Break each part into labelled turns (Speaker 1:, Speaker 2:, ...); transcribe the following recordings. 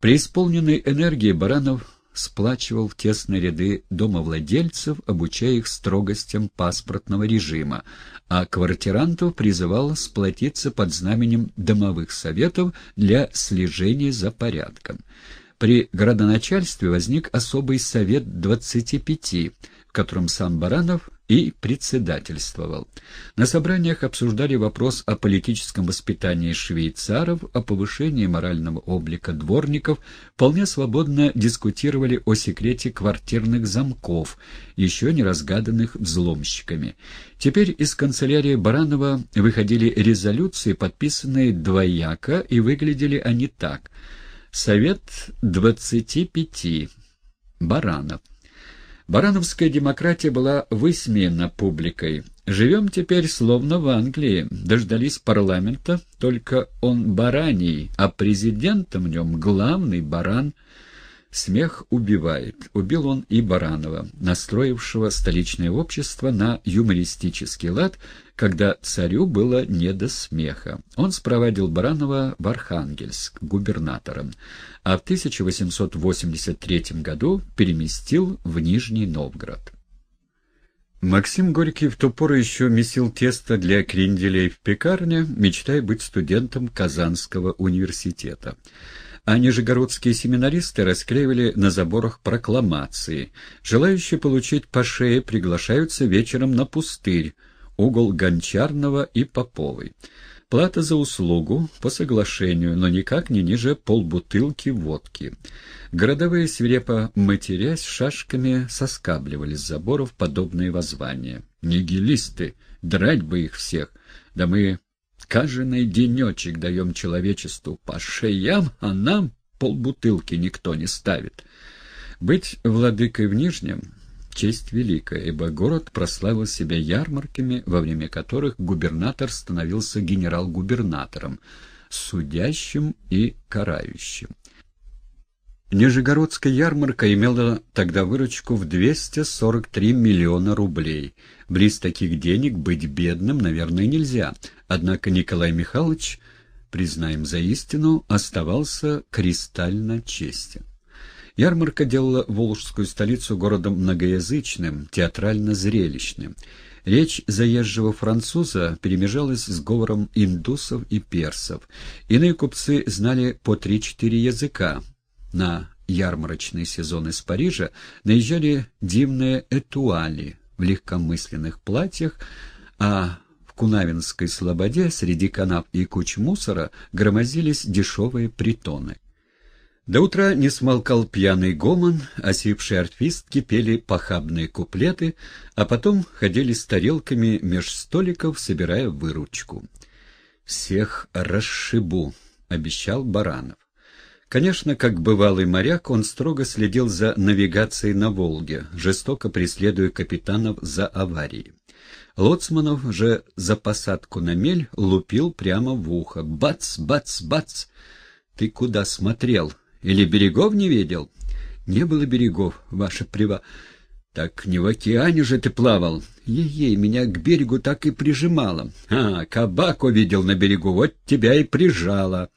Speaker 1: Преисполненной энергии Баранов сплачивал в тесные ряды домовладельцев, обучая их строгостям паспортного режима, а квартирантов призывал сплотиться под знаменем домовых советов для слежения за порядком. При градоначальстве возник особый совет 25, в котором сам Баранов и председательствовал. На собраниях обсуждали вопрос о политическом воспитании швейцаров, о повышении морального облика дворников, вполне свободно дискутировали о секрете квартирных замков, еще не разгаданных взломщиками. Теперь из канцелярии Баранова выходили резолюции, подписанные двояко, и выглядели они так – Совет двадцати пяти. Баранов. Барановская демократия была высмеяна публикой. Живем теперь словно в Англии. Дождались парламента, только он бараний, а президентом в нем главный баран – Смех убивает. Убил он и Баранова, настроившего столичное общество на юмористический лад, когда царю было не до смеха. Он спровадил Баранова в Архангельск губернатором, а в 1883 году переместил в Нижний Новгород. Максим Горький в ту пору еще месил тесто для кренделей в пекарне, мечтая быть студентом Казанского университета а нижегородские семинаристы расклеивали на заборах прокламации. Желающие получить по шее приглашаются вечером на пустырь, угол Гончарного и Поповой. Плата за услугу по соглашению, но никак не ниже полбутылки водки. Городовые, свирепо матерясь, шашками соскабливали с заборов подобные воззвания. «Нигилисты! Драть бы их всех! Да мы Каждый денечек даем человечеству по шеям, а нам полбутылки никто не ставит. Быть владыкой в Нижнем — честь великая, ибо город прославил себя ярмарками, во время которых губернатор становился генерал-губернатором, судящим и карающим. Нижегородская ярмарка имела тогда выручку в 243 миллиона рублей. Близ таких денег быть бедным, наверное, нельзя. Однако Николай Михайлович, признаем за истину, оставался кристально честен. Ярмарка делала Волжскую столицу городом многоязычным, театрально-зрелищным. Речь заезжего француза перемежалась с говором индусов и персов. Иные купцы знали по три-четыре языка, на ярмарочный сезон из Парижа наезжали дивные этуали в легкомысленных платьях, а в Кунавинской слободе среди канав и куч мусора громозились дешевые притоны. До утра не смолкал пьяный гомон, осипшие артистки пели похабные куплеты, а потом ходили с тарелками меж столиков, собирая выручку. «Всех расшибу», — обещал Баранов. Конечно, как бывалый моряк, он строго следил за навигацией на Волге, жестоко преследуя капитанов за аварией. Лоцманов же за посадку на мель лупил прямо в ухо. «Бац, бац, бац! Ты куда смотрел? Или берегов не видел?» «Не было берегов, ваша прива...» «Так не в океане же ты плавал. Ей-ей, меня к берегу так и прижимало. А, кабак увидел на берегу, вот тебя и прижало».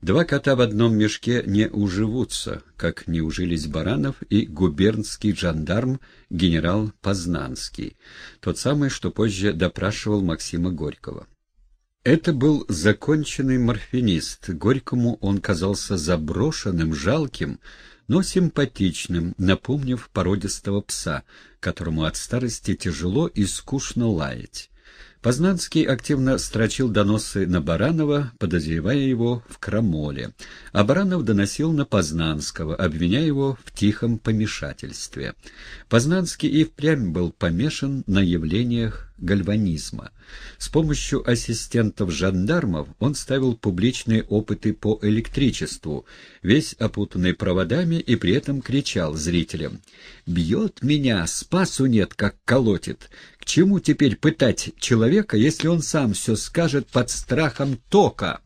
Speaker 1: Два кота в одном мешке не уживутся, как не ужились Баранов и губернский жандарм генерал Познанский, тот самый, что позже допрашивал Максима Горького. Это был законченный морфинист. Горькому он казался заброшенным, жалким, но симпатичным, напомнив породистого пса, которому от старости тяжело и скучно лаять. Познанский активно строчил доносы на Баранова, подозревая его в крамоле, а Баранов доносил на Познанского, обвиняя его в тихом помешательстве. Познанский и впрямь был помешан на явлениях гальванизма. С помощью ассистентов-жандармов он ставил публичные опыты по электричеству, весь опутанный проводами и при этом кричал зрителям «Бьет меня, спасу нет, как колотит! К чему теперь пытать человека, если он сам все скажет под страхом тока?»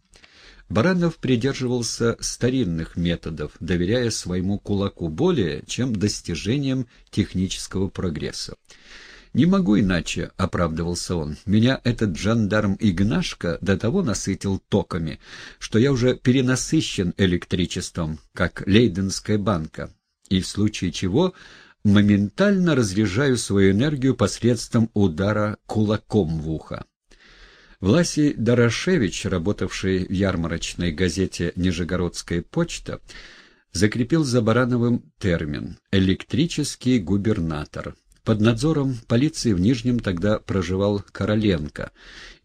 Speaker 1: Баранов придерживался старинных методов, доверяя своему кулаку более, чем достижениям технического прогресса. «Не могу иначе», — оправдывался он. «Меня этот жандарм Игнашка до того насытил токами, что я уже перенасыщен электричеством, как Лейденская банка, и в случае чего моментально разряжаю свою энергию посредством удара кулаком в ухо». Власий Дорошевич, работавший в ярмарочной газете «Нижегородская почта», закрепил за Барановым термин «электрический губернатор». Под надзором полиции в Нижнем тогда проживал Короленко,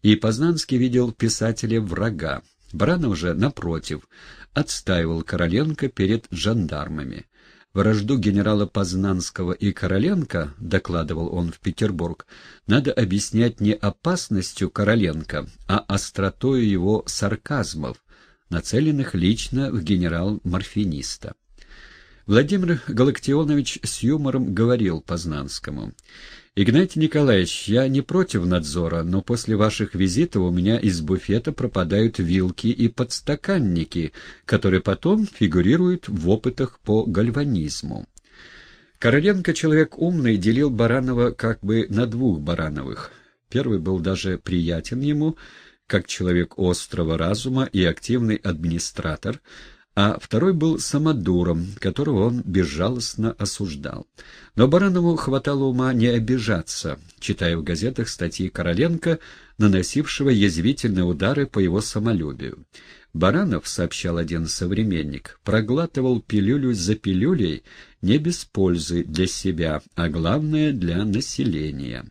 Speaker 1: и Познанский видел писателя врага. Баранов же, напротив, отстаивал Короленко перед жандармами. Вражду генерала Познанского и Короленко, докладывал он в Петербург, надо объяснять не опасностью Короленко, а остротою его сарказмов, нацеленных лично в генерал-морфиниста. Владимир Галактионович с юмором говорил Познанскому. «Игнатий Николаевич, я не против надзора, но после ваших визитов у меня из буфета пропадают вилки и подстаканники, которые потом фигурируют в опытах по гальванизму». Короленко, человек умный, делил Баранова как бы на двух Барановых. Первый был даже приятен ему, как человек острого разума и активный администратор, а второй был самодуром, которого он безжалостно осуждал. Но Баранову хватало ума не обижаться, читая в газетах статьи Короленко, наносившего язвительные удары по его самолюбию. Баранов, сообщал один современник, проглатывал пилюлю за пилюлей не без пользы для себя, а главное для населения.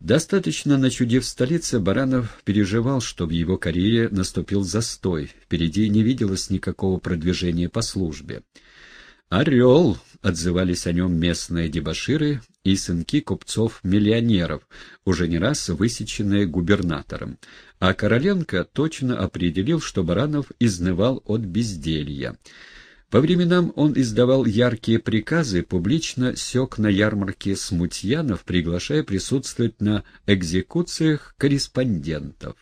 Speaker 1: Достаточно начудив в столице, Баранов переживал, что в его карьере наступил застой, впереди не виделось никакого продвижения по службе. «Орел!» — отзывались о нем местные дебоширы и сынки купцов-миллионеров, уже не раз высеченные губернатором. А Короленко точно определил, что Баранов изнывал от безделья. По временам он издавал яркие приказы, публично сёк на ярмарке смутьянов, приглашая присутствовать на экзекуциях корреспондентов.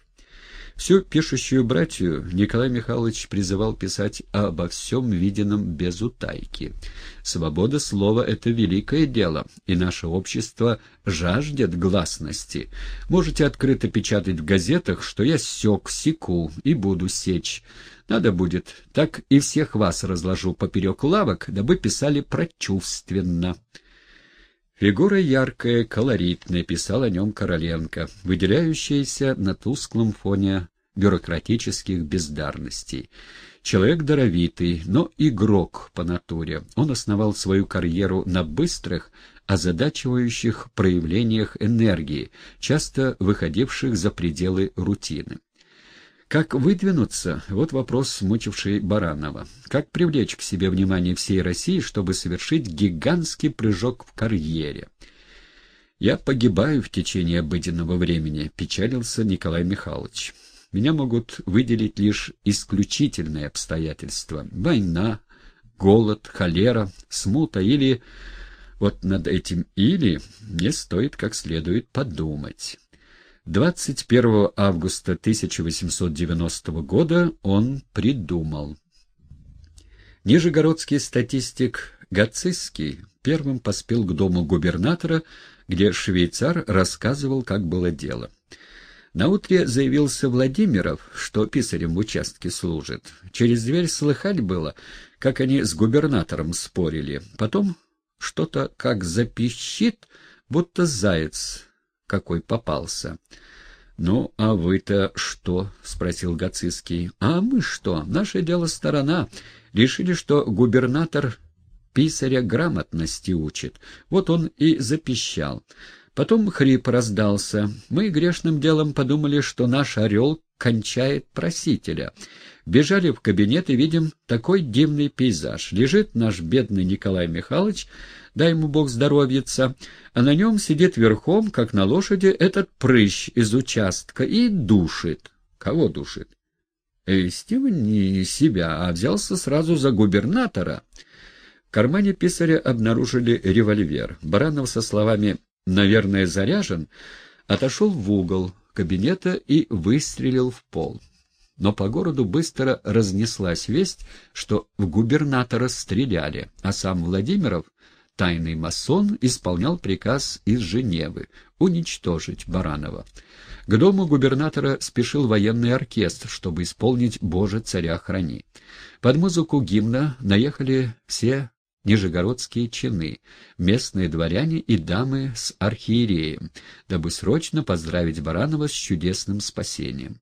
Speaker 1: Всю пишущую братью Николай Михайлович призывал писать обо всем виденном без утайки. Свобода слова — это великое дело, и наше общество жаждет гласности. Можете открыто печатать в газетах, что я сёк, секу и буду сечь. Надо будет, так и всех вас разложу поперек лавок, дабы писали прочувственно. Фигура яркая, колоритная, писал о нем Короленко, выделяющаяся на тусклом фоне бюрократических бездарностей. Человек даровитый, но игрок по натуре. Он основал свою карьеру на быстрых, озадачивающих проявлениях энергии, часто выходивших за пределы рутины. Как выдвинуться — вот вопрос, мучивший Баранова. Как привлечь к себе внимание всей России, чтобы совершить гигантский прыжок в карьере? «Я погибаю в течение обыденного времени», — печалился Николай Михайлович. «Меня могут выделить лишь исключительные обстоятельства. Война, голод, холера, смута или... Вот над этим «или» мне стоит как следует подумать». 21 августа 1890 года он придумал. Нижегородский статистик Гацисский первым поспел к дому губернатора, где швейцар рассказывал, как было дело. Наутре заявился Владимиров, что писарем в участке служит. Через дверь слыхать было, как они с губернатором спорили. Потом что-то как запищит, будто заяц какой попался. — Ну, а вы-то что? — спросил Гацицкий. — А мы что? Наше дело сторона. Решили, что губернатор писаря грамотности учит. Вот он и запищал. Потом хрип раздался. Мы грешным делом подумали, что наш орел кончает просителя. Бежали в кабинет и видим такой дивный пейзаж. Лежит наш бедный Николай Михайлович, дай ему бог здоровьица, а на нем сидит верхом, как на лошади, этот прыщ из участка и душит. Кого душит? Эстивен не себя, а взялся сразу за губернатора. В кармане писаря обнаружили револьвер. Баранов со словами «наверное, заряжен» отошел в угол кабинета и выстрелил в пол. Но по городу быстро разнеслась весть, что в губернатора стреляли, а сам Владимиров тайный масон, исполнял приказ из Женевы уничтожить Баранова. К дому губернатора спешил военный оркестр, чтобы исполнить «Боже, царя храни». Под музыку гимна наехали все нижегородские чины, местные дворяне и дамы с архиереем, дабы срочно поздравить Баранова с чудесным спасением.